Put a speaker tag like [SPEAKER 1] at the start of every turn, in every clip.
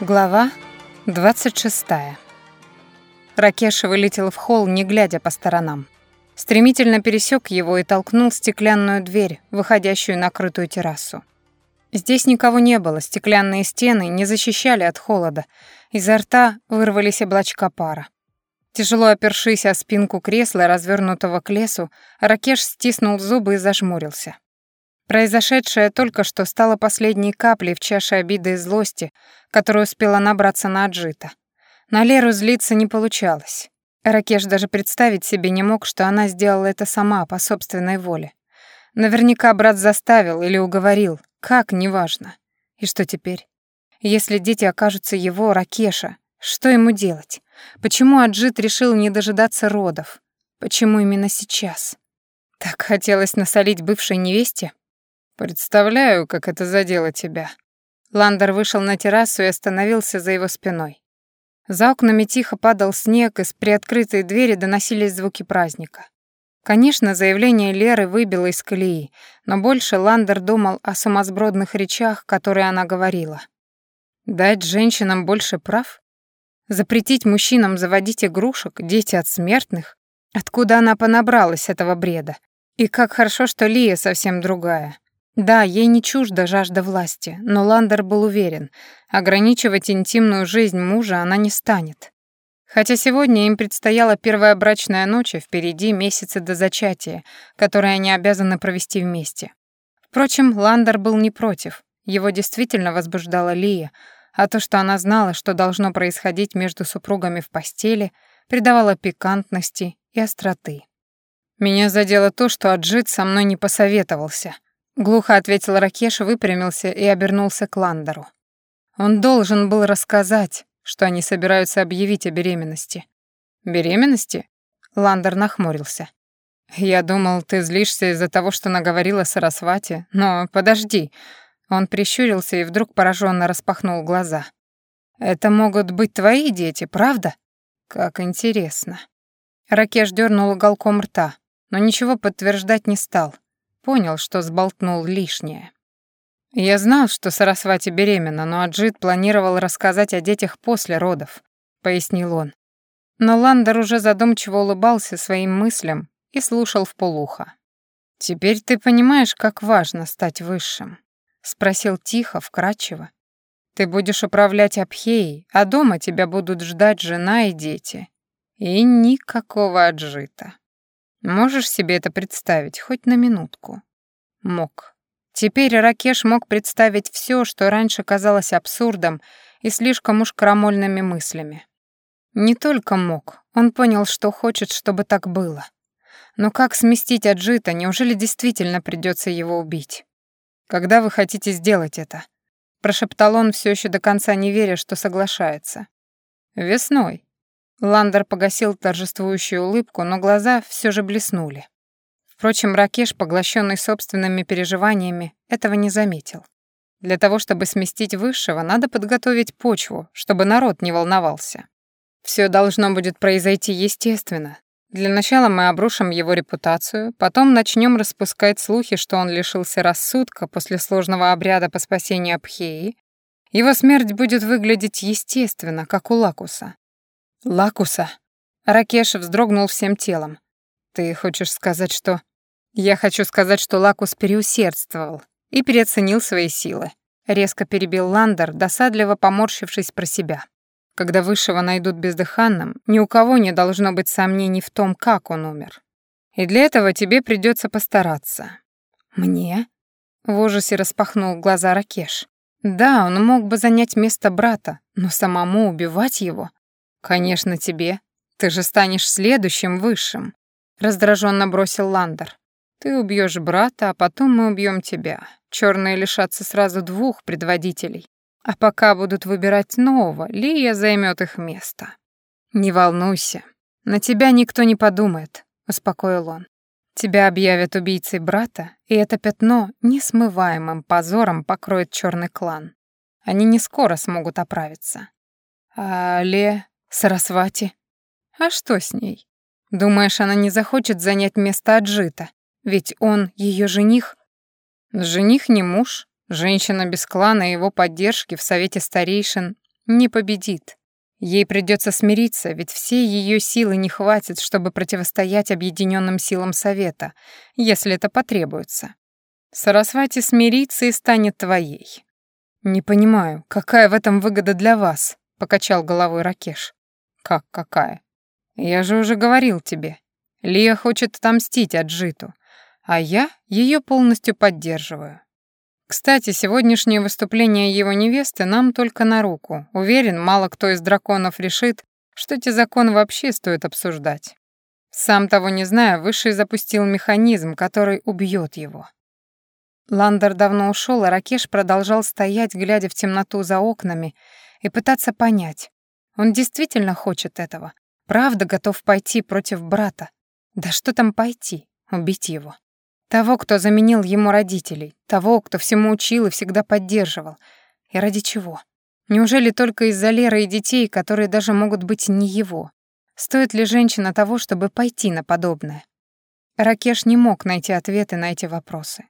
[SPEAKER 1] Глава 26. Ракеш вылетел в холл, не глядя по сторонам. Стремительно пересек его и толкнул стеклянную дверь, выходящую на крытую террасу. Здесь никого не было, стеклянные стены не защищали от холода, изо рта вырвались облачка пара. Тяжело опершись о спинку кресла, развернутого к лесу, Ракеш стиснул зубы и зажмурился. Произошедшее только что стало последней каплей в чаше обиды и злости, которую успела набраться на Аджита. На Леру злиться не получалось. Ракеш даже представить себе не мог, что она сделала это сама, по собственной воле. Наверняка брат заставил или уговорил, как, неважно. И что теперь? Если дети окажутся его, Ракеша, что ему делать? Почему Аджит решил не дожидаться родов? Почему именно сейчас? Так хотелось насолить бывшей невесте?
[SPEAKER 2] Представляю, как это задело тебя. Ландер вышел на террасу и остановился за его спиной.
[SPEAKER 1] За окнами тихо падал снег, из приоткрытой двери доносились звуки праздника. Конечно, заявление Леры выбило из колеи, но больше Ландер думал о сумасбродных речах, которые она говорила. Дать женщинам больше прав? Запретить мужчинам заводить игрушек, дети от смертных? Откуда она понабралась этого бреда? И как хорошо, что Лия совсем другая. Да, ей не чужда жажда власти, но Ландер был уверен, ограничивать интимную жизнь мужа она не станет. Хотя сегодня им предстояла первая брачная ночь, а впереди месяцы до зачатия, которые они обязаны провести вместе. Впрочем, Ландер был не против. Его действительно возбуждала Лия, а то, что она знала, что должно происходить между супругами в постели, придавало пикантности и остроты. Меня задело то, что Аджит со мной не посоветовался — Глухо ответил Ракеш, выпрямился и обернулся к Ландеру. Он должен был рассказать, что они собираются объявить о беременности. «Беременности?» Ландер нахмурился. «Я думал, ты злишься из-за того, что наговорила Сарасвати, но подожди». Он прищурился и вдруг пораженно распахнул глаза. «Это могут быть твои дети, правда?» «Как интересно». Ракеш дернул уголком рта, но ничего подтверждать не стал понял, что сболтнул лишнее. Я знал, что Сарасвати беременна, но Аджит планировал рассказать о детях после родов, пояснил он. Но Ландер уже задумчиво улыбался своим мыслям и слушал в полухо. «Теперь ты понимаешь, как важно стать высшим?» — спросил тихо, вкрадчиво. «Ты будешь управлять Абхеей, а дома тебя будут ждать жена и дети. И никакого аджита. Можешь себе это представить хоть на минутку? Мог. Теперь Ракеш мог представить все, что раньше казалось абсурдом и слишком уж крамольными мыслями. Не только мог, он понял, что хочет, чтобы так было. Но как сместить Аджита, неужели действительно придется его убить? Когда вы хотите сделать это? Прошептал он, все еще до конца не веря, что соглашается. Весной. Ландер погасил торжествующую улыбку, но глаза все же блеснули. Впрочем, Ракеш, поглощенный собственными переживаниями, этого не заметил. Для того, чтобы сместить высшего, надо подготовить почву, чтобы народ не волновался. Все должно будет произойти естественно. Для начала мы обрушим его репутацию, потом начнем распускать слухи, что он лишился рассудка после сложного обряда по спасению Абхеи. Его смерть будет выглядеть естественно, как у Лакуса. Лакуса. Ракеш вздрогнул всем телом. Ты хочешь сказать, что... Я хочу сказать, что Лакус переусердствовал и переоценил свои силы. Резко перебил Ландер, досадливо поморщившись про себя. Когда Высшего найдут бездыханным, ни у кого не должно быть сомнений в том, как он умер. И для этого тебе придется постараться. Мне? В ужасе распахнул глаза Ракеш. Да, он мог бы занять место брата, но самому убивать его «Конечно, тебе. Ты же станешь следующим высшим», — раздраженно бросил Ландер. «Ты убьешь брата, а потом мы убьем тебя. Черные лишатся сразу двух предводителей. А пока будут выбирать нового, Лия займет их место». «Не волнуйся. На тебя никто не подумает», — успокоил он. «Тебя объявят убийцей брата, и это пятно несмываемым позором покроет черный клан. Они не скоро смогут оправиться». «А Ле...» Сарасвати. А что с ней? Думаешь, она не захочет занять место Аджита? Ведь он ее жених. Жених не муж. Женщина без клана и его поддержки в совете старейшин Не победит. Ей придется смириться, ведь все ее силы не хватит, чтобы противостоять объединенным силам Совета, если это потребуется. Сарасвати смирится и станет твоей. Не понимаю, какая в этом выгода для вас, покачал головой Ракеш. Как какая? Я же уже говорил тебе. Лия хочет отомстить Аджиту, а я ее полностью поддерживаю. Кстати, сегодняшнее выступление его невесты нам только на руку. Уверен, мало кто из драконов решит, что эти законы вообще стоит обсуждать. Сам того не зная, Высший запустил механизм, который убьет его. Ландер давно ушел, а Ракеш продолжал стоять, глядя в темноту за окнами, и пытаться понять. Он действительно хочет этого. Правда готов пойти против брата. Да что там пойти? Убить его. Того, кто заменил ему родителей, того, кто всему учил и всегда поддерживал. И ради чего? Неужели только из-за Леры и детей, которые даже могут быть не его? Стоит ли женщина того, чтобы пойти на подобное? Ракеш не мог найти ответы на эти вопросы.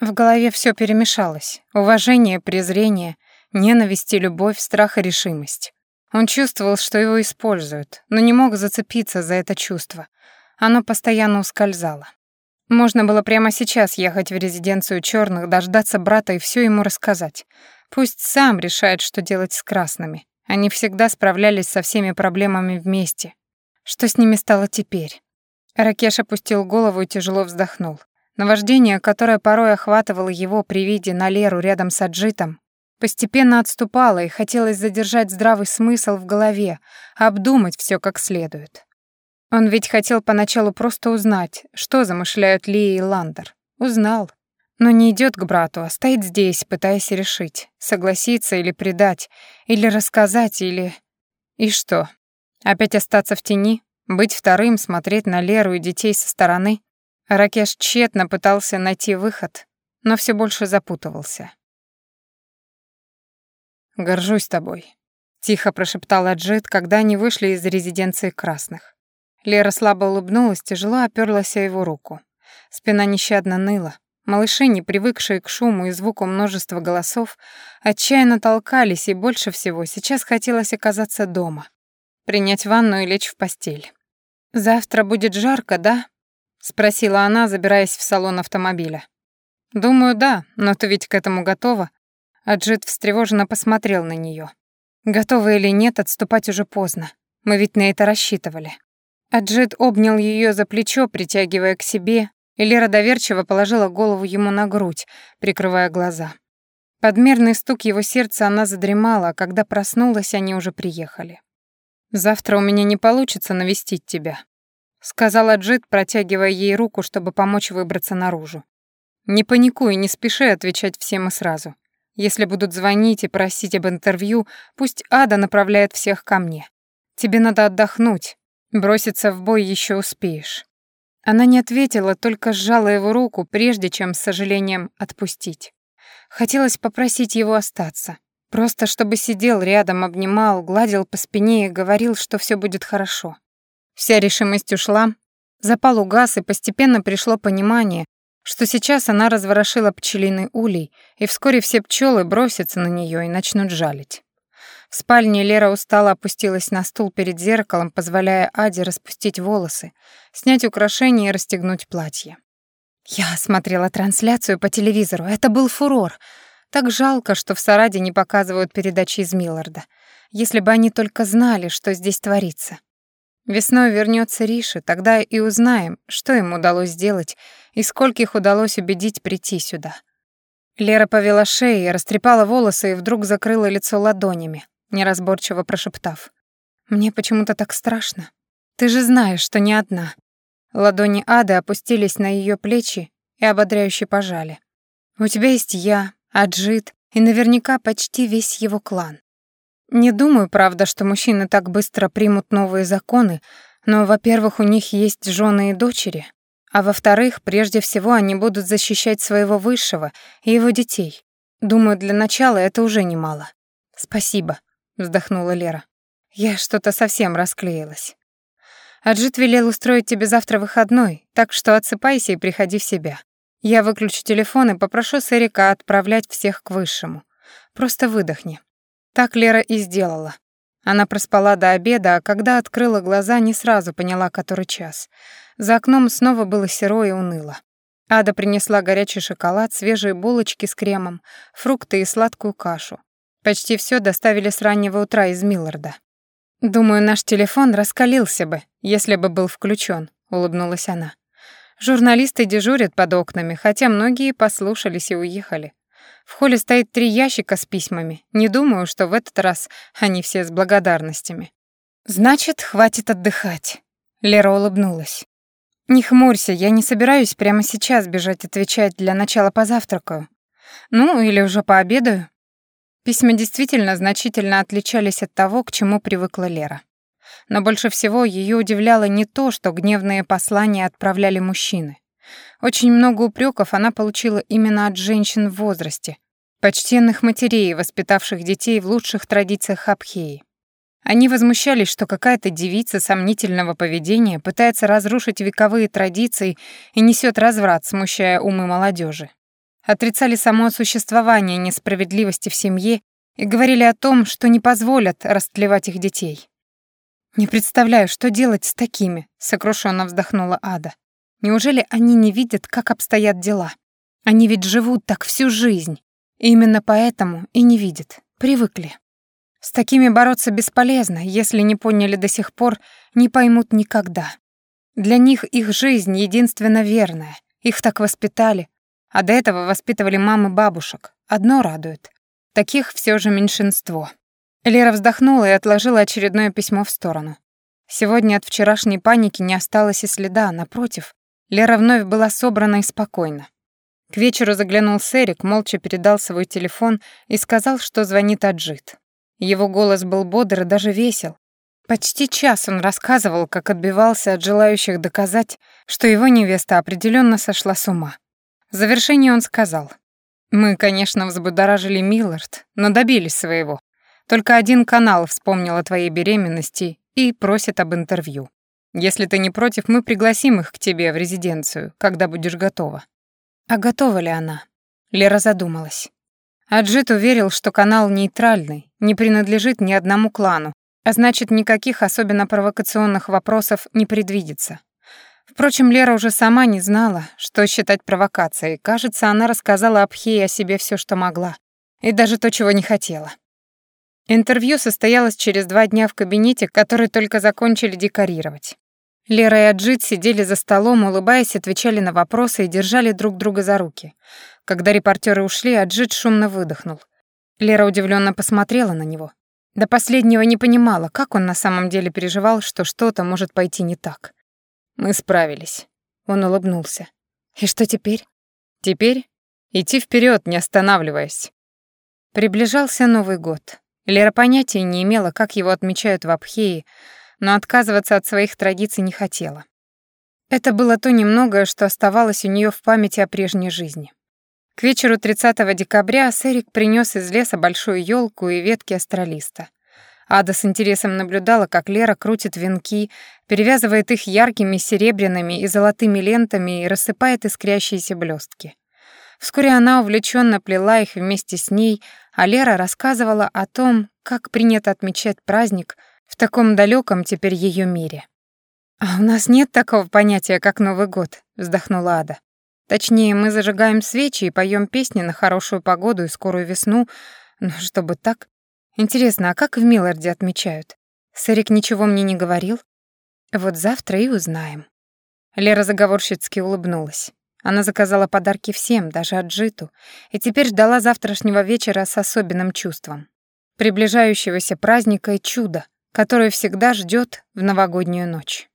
[SPEAKER 1] В голове все перемешалось. Уважение, презрение, ненависть и любовь, страх и решимость. Он чувствовал, что его используют, но не мог зацепиться за это чувство. Оно постоянно ускользало. Можно было прямо сейчас ехать в резиденцию черных, дождаться брата и все ему рассказать. Пусть сам решает, что делать с красными. Они всегда справлялись со всеми проблемами вместе. Что с ними стало теперь? Ракеш опустил голову и тяжело вздохнул. Наваждение, которое порой охватывало его при виде на Леру рядом с Аджитом, постепенно отступало и хотелось задержать здравый смысл в голове, обдумать все как следует. Он ведь хотел поначалу просто узнать, что замышляют Ли и Ландер. Узнал. Но не идет к брату, а стоит здесь, пытаясь решить, согласиться или предать, или рассказать, или... И что? Опять остаться в тени? Быть вторым, смотреть на Леру и детей со стороны? Ракеш тщетно пытался найти выход, но все больше запутывался. «Горжусь тобой», — тихо прошептал Аджит, когда они вышли из резиденции красных. Лера слабо улыбнулась, тяжело оперлась о его руку. Спина нещадно ныла. Малыши, не привыкшие к шуму и звуку множества голосов, отчаянно толкались, и больше всего сейчас хотелось оказаться дома. Принять ванну и лечь в постель. «Завтра будет жарко, да?» — спросила она, забираясь в салон автомобиля. «Думаю, да, но ты ведь к этому готова?» Аджит встревоженно посмотрел на нее. «Готова или нет, отступать уже поздно. Мы ведь на это рассчитывали». Аджит обнял ее за плечо, притягивая к себе, и Лера доверчиво положила голову ему на грудь, прикрывая глаза. Подмерный стук его сердца она задремала, а когда проснулась, они уже приехали. «Завтра у меня не получится навестить тебя», — сказал Аджит, протягивая ей руку, чтобы помочь выбраться наружу. «Не паникуй, не спеши отвечать всем и сразу. Если будут звонить и просить об интервью, пусть Ада направляет всех ко мне. Тебе надо отдохнуть, Броситься в бой еще успеешь. Она не ответила, только сжала его руку, прежде чем с сожалением отпустить. Хотелось попросить его остаться. Просто чтобы сидел рядом, обнимал, гладил по спине и говорил, что все будет хорошо. Вся решимость ушла, запал угас, и постепенно пришло понимание, что сейчас она разворошила пчелиный улей, и вскоре все пчелы бросятся на нее и начнут жалить. В спальне Лера устало опустилась на стул перед зеркалом, позволяя Аде распустить волосы, снять украшения и расстегнуть платье. Я смотрела трансляцию по телевизору. Это был фурор. Так жалко, что в Сараде не показывают передачи из Милларда. Если бы они только знали, что здесь творится. Весной вернется Риши, тогда и узнаем, что им удалось сделать и скольких удалось убедить прийти сюда. Лера повела шеей, растрепала волосы и вдруг закрыла лицо ладонями неразборчиво прошептав. «Мне почему-то так страшно. Ты же знаешь, что не одна». Ладони Ады опустились на ее плечи и ободряюще пожали. «У тебя есть я, Аджит и наверняка почти весь его клан. Не думаю, правда, что мужчины так быстро примут новые законы, но, во-первых, у них есть жены и дочери, а во-вторых, прежде всего они будут защищать своего высшего и его детей. Думаю, для начала это уже немало. Спасибо вздохнула Лера. Я что-то совсем расклеилась. Аджит велел устроить тебе завтра выходной, так что отсыпайся и приходи в себя. Я выключу телефон и попрошу Сэрика отправлять всех к высшему. Просто выдохни. Так Лера и сделала. Она проспала до обеда, а когда открыла глаза, не сразу поняла, который час. За окном снова было серо и уныло. Ада принесла горячий шоколад, свежие булочки с кремом, фрукты и сладкую кашу. Почти все доставили с раннего утра из Милларда. «Думаю, наш телефон раскалился бы, если бы был включен, улыбнулась она. «Журналисты дежурят под окнами, хотя многие послушались и уехали. В холле стоит три ящика с письмами. Не думаю, что в этот раз они все с благодарностями. Значит, хватит отдыхать. Лера улыбнулась. Не хмурься, я не собираюсь прямо сейчас бежать отвечать, для начала позавтракаю. Ну, или уже пообедаю. Письма действительно значительно отличались от того, к чему привыкла Лера. Но больше всего ее удивляло не то, что гневные послания отправляли мужчины. Очень много упреков она получила именно от женщин в возрасте, почтенных матерей, воспитавших детей в лучших традициях Абхеи. Они возмущались, что какая-то девица сомнительного поведения пытается разрушить вековые традиции и несет разврат, смущая умы молодежи. Отрицали само существование несправедливости в семье и говорили о том, что не позволят растлевать их детей. «Не представляю, что делать с такими», — сокрушенно вздохнула Ада. Неужели они не видят, как обстоят дела? Они ведь живут так всю жизнь. И именно поэтому и не видят. Привыкли. С такими бороться бесполезно, если не поняли до сих пор, не поймут никогда. Для них их жизнь единственно верная. Их так воспитали. А до этого воспитывали мамы бабушек. Одно радует. Таких все же меньшинство. Лера вздохнула и отложила очередное письмо в сторону. Сегодня от вчерашней паники не осталось и следа, напротив, Лера вновь была собрана и спокойна. К вечеру заглянул Сэрик, молча передал свой телефон и сказал, что звонит Аджит. Его голос был бодр и даже весел. Почти час он рассказывал, как отбивался от желающих доказать, что его невеста определенно сошла с ума. В завершении он сказал, «Мы, конечно, взбудоражили Миллард, но добились своего. Только один канал вспомнил о твоей беременности и просит об интервью. Если ты не против, мы пригласим их к тебе в резиденцию, когда будешь готова». А готова ли она? Лера задумалась. Аджит уверил, что канал нейтральный, не принадлежит ни одному клану, а значит, никаких особенно провокационных вопросов не предвидится. Впрочем, Лера уже сама не знала, что считать провокацией. Кажется, она рассказала Абхее о себе все, что могла, и даже то, чего не хотела. Интервью состоялось через два дня в кабинете, который только закончили декорировать. Лера и Аджит сидели за столом, улыбаясь, отвечали на вопросы и держали друг друга за руки. Когда репортеры ушли, Аджит шумно выдохнул. Лера удивленно посмотрела на него. До последнего не понимала, как он на самом деле переживал, что что-то может пойти не так. «Мы справились». Он улыбнулся. «И что теперь?» «Теперь идти вперед, не останавливаясь». Приближался Новый год. Лера понятия не имела, как его отмечают в Абхее, но отказываться от своих традиций не хотела. Это было то немногое, что оставалось у нее в памяти о прежней жизни. К вечеру 30 декабря Сэрик принес из леса большую елку и ветки астролиста. Ада с интересом наблюдала, как Лера крутит венки, перевязывает их яркими серебряными и золотыми лентами и рассыпает искрящиеся блестки. Вскоре она увлеченно плела их вместе с ней, а Лера рассказывала о том, как принято отмечать праздник — в таком далеком теперь ее мире. «А у нас нет такого понятия, как Новый год», — вздохнула Ада. «Точнее, мы зажигаем свечи и поем песни на хорошую погоду и скорую весну, но чтобы так... Интересно, а как в Милларде отмечают? Сэрик ничего мне не говорил? Вот завтра и узнаем». Лера заговорщицки улыбнулась. Она заказала подарки всем, даже Аджиту, и теперь ждала завтрашнего вечера с особенным чувством. Приближающегося праздника и чуда, которую всегда ждет в новогоднюю ночь.